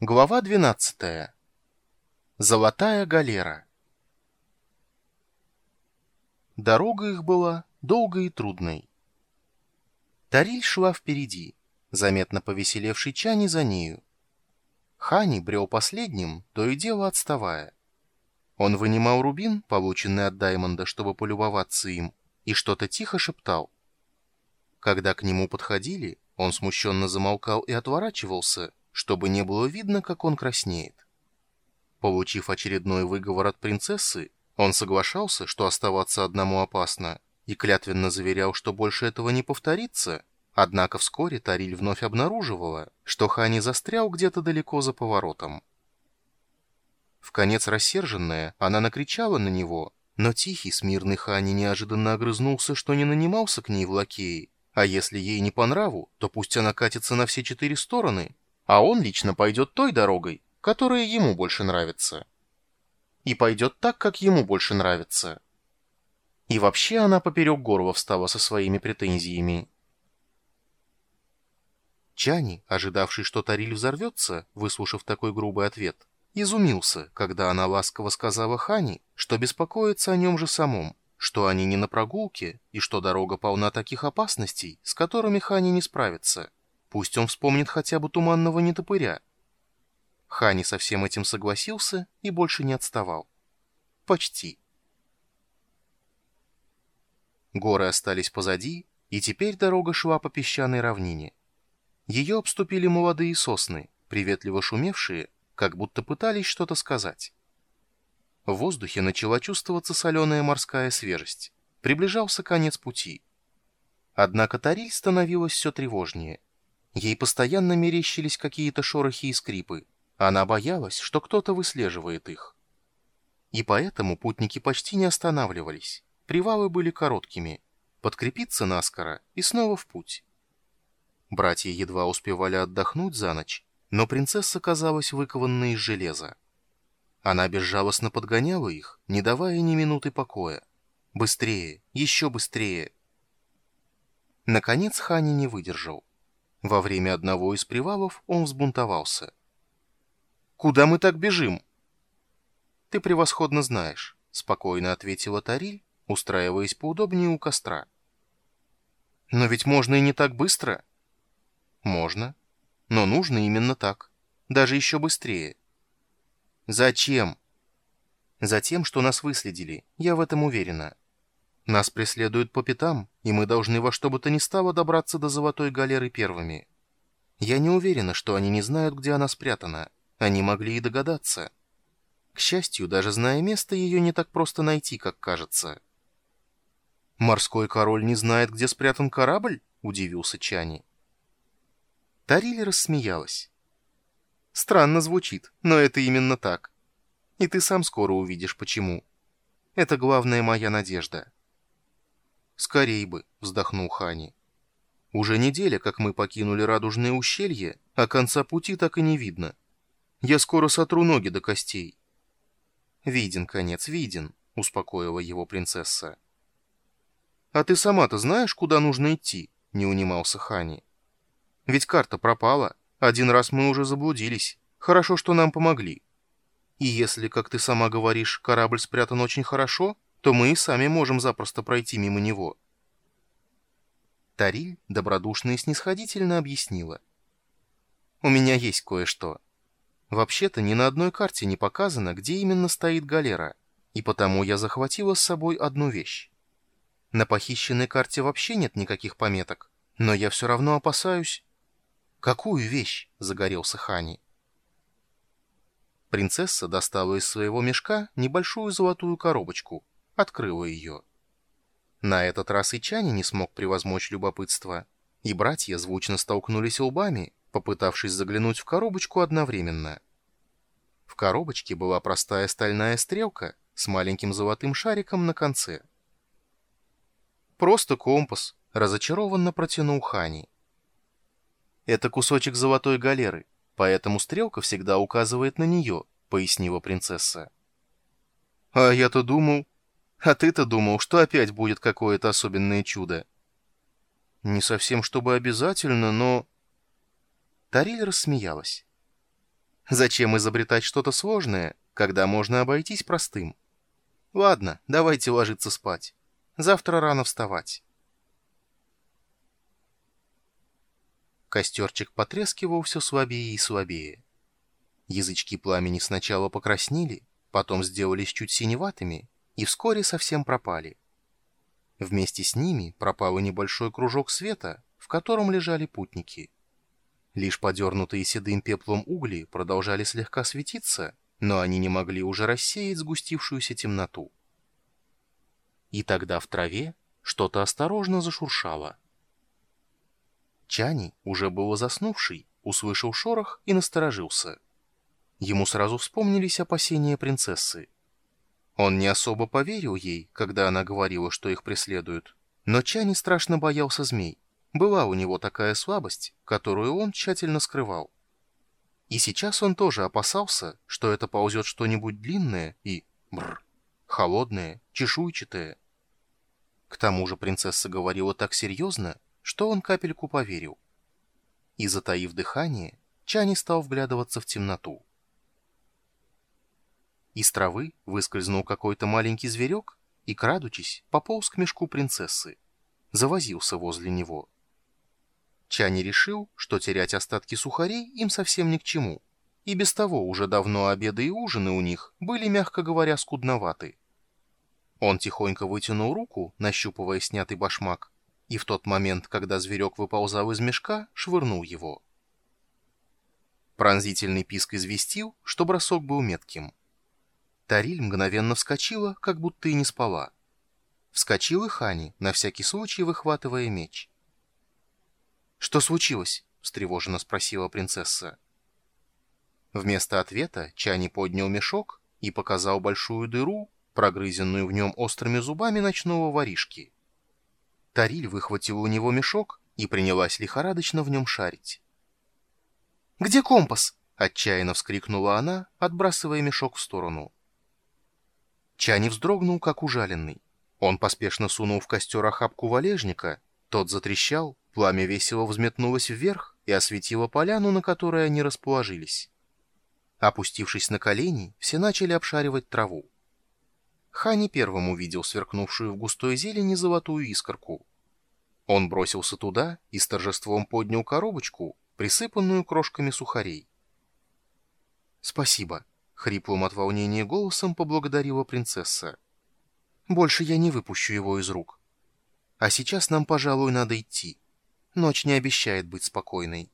Глава 12. Золотая галера. Дорога их была долгой и трудной. Тариль шла впереди, заметно повеселевший Чани за нею. Хани брел последним, то и дело отставая. Он вынимал рубин, полученный от Даймонда, чтобы полюбоваться им, и что-то тихо шептал. Когда к нему подходили, он смущенно замолкал и отворачивался, чтобы не было видно, как он краснеет. Получив очередной выговор от принцессы, он соглашался, что оставаться одному опасно, и клятвенно заверял, что больше этого не повторится, однако вскоре Тариль вновь обнаруживала, что Хани застрял где-то далеко за поворотом. В конец рассерженная, она накричала на него, но тихий, смирный Хани неожиданно огрызнулся, что не нанимался к ней в лакеи, а если ей не по нраву, то пусть она катится на все четыре стороны, а он лично пойдет той дорогой, которая ему больше нравится. И пойдет так, как ему больше нравится. И вообще она поперек горла встала со своими претензиями. Чани, ожидавший, что Тариль взорвется, выслушав такой грубый ответ, изумился, когда она ласково сказала Хани, что беспокоится о нем же самом, что они не на прогулке и что дорога полна таких опасностей, с которыми Хани не справится. Пусть он вспомнит хотя бы туманного нетопыря. Хани со всем этим согласился и больше не отставал. Почти. Горы остались позади, и теперь дорога шла по песчаной равнине. Ее обступили молодые сосны, приветливо шумевшие, как будто пытались что-то сказать. В воздухе начала чувствоваться соленая морская свежесть. Приближался конец пути. Однако Тариль становилась все тревожнее. Ей постоянно мерещились какие-то шорохи и скрипы. Она боялась, что кто-то выслеживает их. И поэтому путники почти не останавливались. Привалы были короткими. Подкрепиться наскоро и снова в путь. Братья едва успевали отдохнуть за ночь, но принцесса казалась выкованной из железа. Она безжалостно подгоняла их, не давая ни минуты покоя. Быстрее, еще быстрее. Наконец Хани не выдержал. Во время одного из привалов он взбунтовался. «Куда мы так бежим?» «Ты превосходно знаешь», — спокойно ответила Тариль, устраиваясь поудобнее у костра. «Но ведь можно и не так быстро». «Можно. Но нужно именно так. Даже еще быстрее». «Зачем?» «Затем, что нас выследили. Я в этом уверена». Нас преследуют по пятам, и мы должны во что бы то ни стало добраться до Золотой Галеры первыми. Я не уверена, что они не знают, где она спрятана. Они могли и догадаться. К счастью, даже зная место, ее не так просто найти, как кажется. «Морской король не знает, где спрятан корабль?» — удивился Чани. Тарили рассмеялась. «Странно звучит, но это именно так. И ты сам скоро увидишь, почему. Это главная моя надежда». «Скорей бы», — вздохнул Хани. «Уже неделя, как мы покинули Радужное ущелье, а конца пути так и не видно. Я скоро сотру ноги до костей». «Виден конец, виден», — успокоила его принцесса. «А ты сама-то знаешь, куда нужно идти?» — не унимался Хани. «Ведь карта пропала. Один раз мы уже заблудились. Хорошо, что нам помогли. И если, как ты сама говоришь, корабль спрятан очень хорошо, то мы и сами можем запросто пройти мимо него. Тариль добродушно и снисходительно объяснила. «У меня есть кое-что. Вообще-то ни на одной карте не показано, где именно стоит галера, и потому я захватила с собой одну вещь. На похищенной карте вообще нет никаких пометок, но я все равно опасаюсь...» «Какую вещь?» — загорелся Хани. Принцесса достала из своего мешка небольшую золотую коробочку — открыла ее. На этот раз и Чани не смог превозмочь любопытство, и братья звучно столкнулись лбами, попытавшись заглянуть в коробочку одновременно. В коробочке была простая стальная стрелка с маленьким золотым шариком на конце. «Просто компас», — разочарованно протянул Хани. «Это кусочек золотой галеры, поэтому стрелка всегда указывает на нее», — пояснила принцесса. «А я-то думал...» А ты-то думал, что опять будет какое-то особенное чудо. Не совсем чтобы обязательно, но... Тариль рассмеялась. Зачем изобретать что-то сложное, когда можно обойтись простым? Ладно, давайте ложиться спать. Завтра рано вставать. Костерчик потрескивал все слабее и слабее. Язычки пламени сначала покраснели, потом сделались чуть синеватыми и вскоре совсем пропали. Вместе с ними пропал и небольшой кружок света, в котором лежали путники. Лишь подернутые седым пеплом угли продолжали слегка светиться, но они не могли уже рассеять сгустившуюся темноту. И тогда в траве что-то осторожно зашуршало. Чани, уже было заснувший, услышал шорох и насторожился. Ему сразу вспомнились опасения принцессы. Он не особо поверил ей, когда она говорила, что их преследуют, но Чани страшно боялся змей. Была у него такая слабость, которую он тщательно скрывал. И сейчас он тоже опасался, что это ползет что-нибудь длинное и... Бррр, холодное, чешуйчатое. К тому же принцесса говорила так серьезно, что он капельку поверил. И, затаив дыхание, Чани стал вглядываться в темноту. Из травы выскользнул какой-то маленький зверек и, крадучись, пополз к мешку принцессы. Завозился возле него. Чани решил, что терять остатки сухарей им совсем ни к чему. И без того уже давно обеды и ужины у них были, мягко говоря, скудноваты. Он тихонько вытянул руку, нащупывая снятый башмак, и в тот момент, когда зверек выползал из мешка, швырнул его. Пронзительный писк известил, что бросок был метким. Тариль мгновенно вскочила, как будто и не спала. Вскочил и Хани, на всякий случай выхватывая меч. «Что случилось?» — встревоженно спросила принцесса. Вместо ответа Чани поднял мешок и показал большую дыру, прогрызенную в нем острыми зубами ночного воришки. Тариль выхватила у него мешок и принялась лихорадочно в нем шарить. «Где компас?» — отчаянно вскрикнула она, отбрасывая мешок в сторону. Чани вздрогнул, как ужаленный. Он поспешно сунул в костер охапку валежника, тот затрещал, Пламя весело взметнулось вверх и осветило поляну, на которой они расположились. Опустившись на колени, все начали обшаривать траву. Хани первым увидел сверкнувшую в густой зелени золотую искорку. Он бросился туда и с торжеством поднял коробочку, присыпанную крошками сухарей. «Спасибо», — хриплым от волнения голосом поблагодарила принцесса. «Больше я не выпущу его из рук. А сейчас нам, пожалуй, надо идти». Ночь не обещает быть спокойной.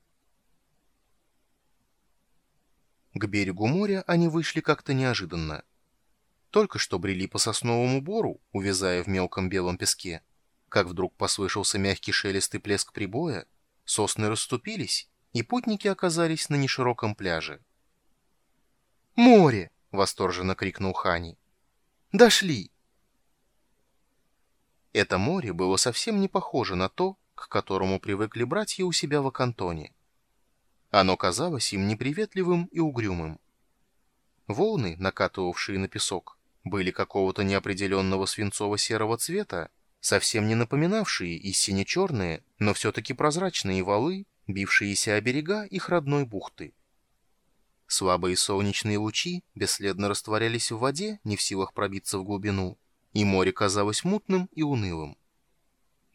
К берегу моря они вышли как-то неожиданно. Только что брели по сосновому бору, увязая в мелком белом песке, как вдруг послышался мягкий шелест и плеск прибоя, сосны расступились, и путники оказались на нешироком пляже. «Море!» — восторженно крикнул Хани. «Дошли!» Это море было совсем не похоже на то, к которому привыкли братья у себя в Акантоне. Оно казалось им неприветливым и угрюмым. Волны, накатывавшие на песок, были какого-то неопределенного свинцово-серого цвета, совсем не напоминавшие и сине-черные, но все-таки прозрачные валы, бившиеся о берега их родной бухты. Слабые солнечные лучи бесследно растворялись в воде, не в силах пробиться в глубину, и море казалось мутным и унылым.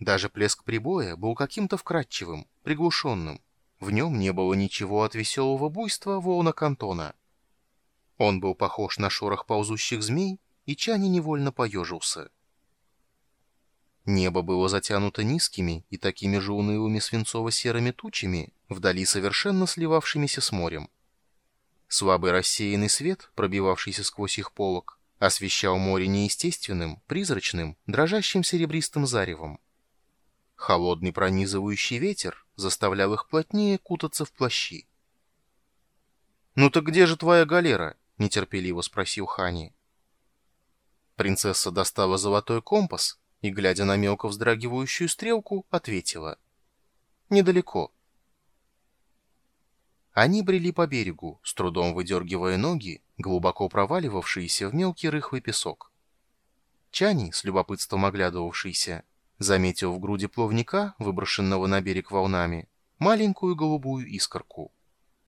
Даже плеск прибоя был каким-то вкрадчивым, приглушенным. В нем не было ничего от веселого буйства волна кантона. Он был похож на шорох ползущих змей, и Чани невольно поежился. Небо было затянуто низкими и такими же унылыми свинцово-серыми тучами, вдали совершенно сливавшимися с морем. Слабый рассеянный свет, пробивавшийся сквозь их полог, освещал море неестественным, призрачным, дрожащим серебристым заревом. Холодный пронизывающий ветер заставлял их плотнее кутаться в плащи. «Ну так где же твоя галера?» — нетерпеливо спросил Хани. Принцесса достала золотой компас и, глядя на мелко вздрагивающую стрелку, ответила. «Недалеко». Они брели по берегу, с трудом выдергивая ноги, глубоко проваливавшиеся в мелкий рыхлый песок. Чани, с любопытством оглядывавшийся, заметил в груди плавника, выброшенного на берег волнами, маленькую голубую искорку.